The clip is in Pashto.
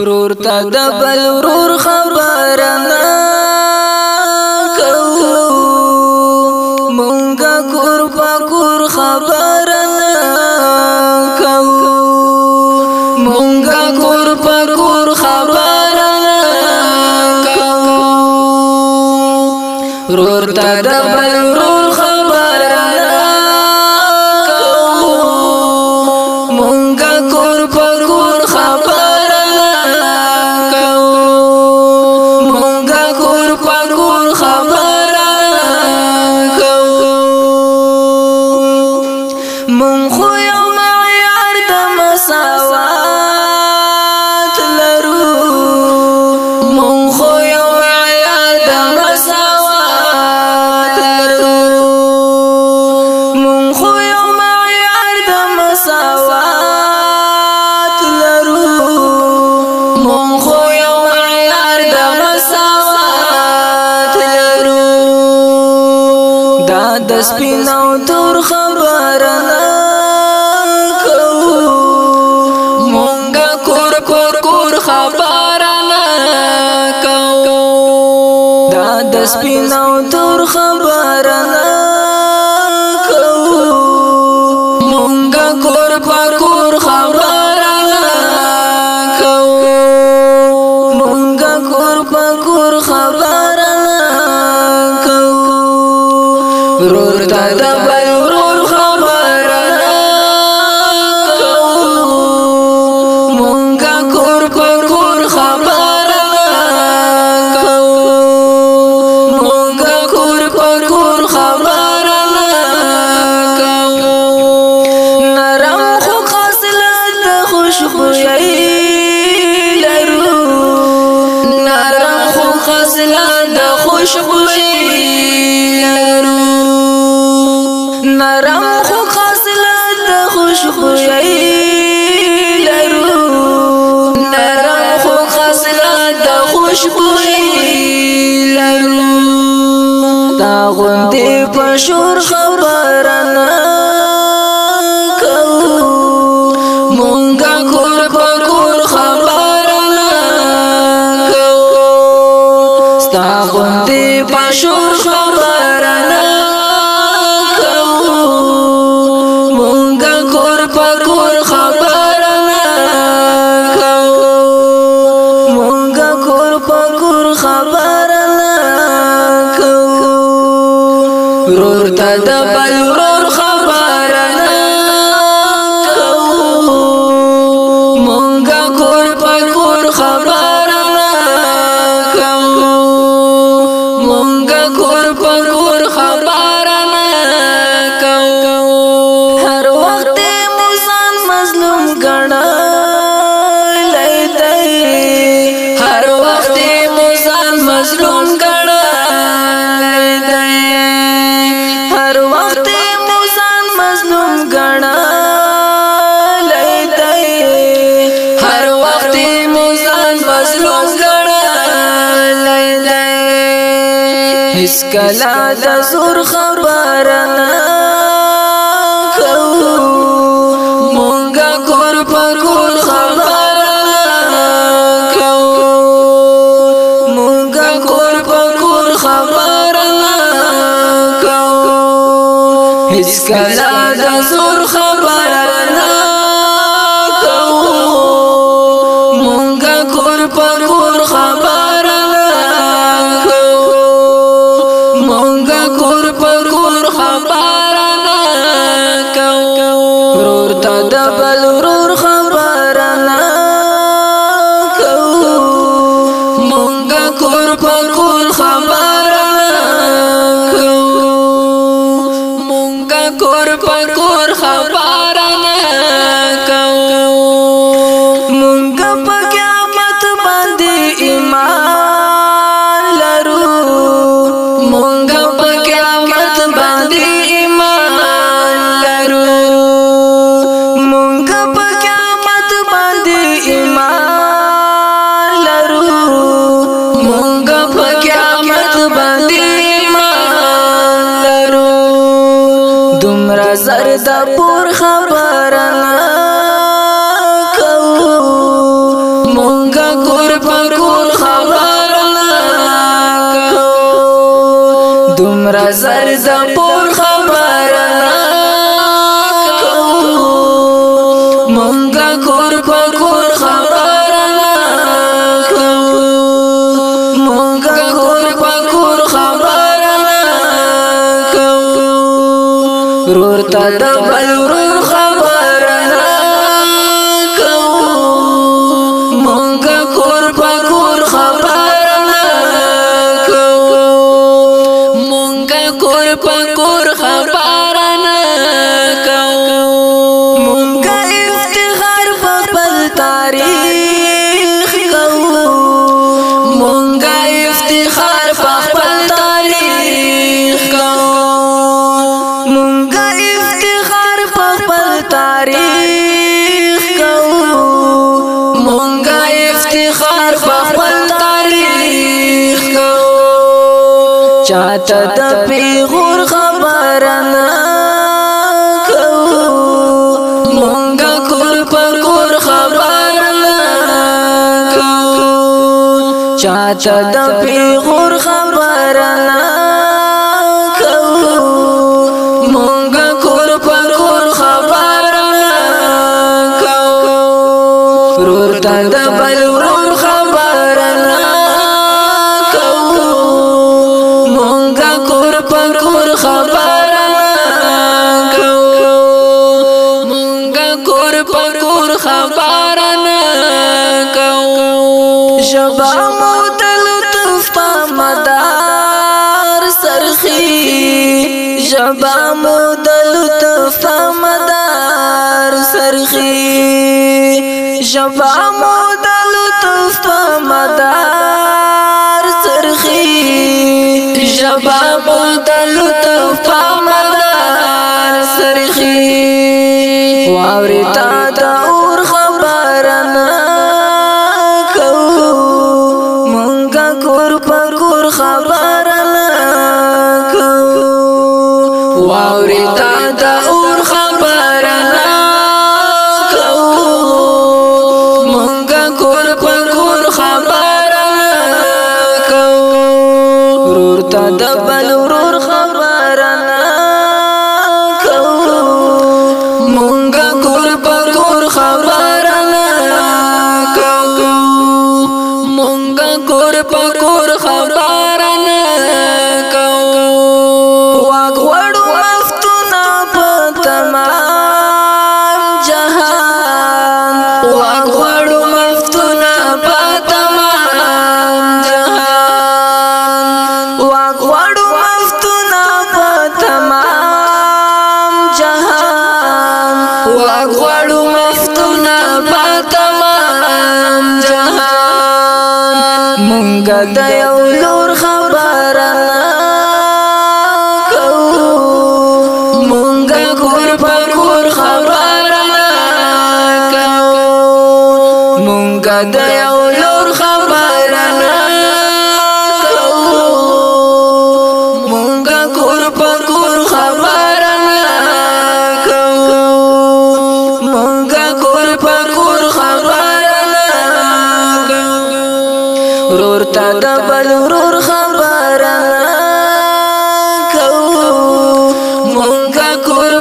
رور تا د بل رور خبر نه کو مونږه کور په کور خبر نه کو مونږه کور په کور خبر نه کو رور تا د بل رور خبر خبر نه کو مونږه کور کور کور خبر نه کو دا د سپینو تو ګلان د خوشبوئی لرو نرم خو خاصلت د خوشبوئی لرو نرم خو خاصلت د خوشبوئی لرو دا غوندې په شور خبره نه مشور خبر نه کوو مونږ کور پر کور خبر نه کوو مونږ کور پر کور خبر نه کوو رور ته د بل رور خبر اس کلا د زور خبر نه کو مونږه کور پر کور خبر نه کو مونږه کور پر کور خبر نه کو اس کلا د زور خبر نه کو مونږه کور پر کور پر دومره زر د پور خبر نه کو مونږه کور پر کور خبر نه کو دومره زر د پور د بل ورور خبر نه کوو مونږ کور په کور خبر نه کوو مونږ کور په کور خبر نه کوو مونږ افتخار په بل تاریخ چاته د پیغور خبر نه کو مونږ کور پر کور خبر نه کو چاته د پیغور خبر نه پکور خبر کو مونږ کور پکور خبر کو شبا مودل تستا مدار سرخي شبا مودل تستا مدار سرخي شبا مودل تستا مدار باب دل تو فامدار سرخی واورتا да د یو لور خبر نه کوو مونږه کور پر کور خبر نه کوو مونږه کور پر کور خبر نه کوو ورور تا د بل ورور خبر نه کوو مونږه کور